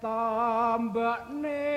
tambakne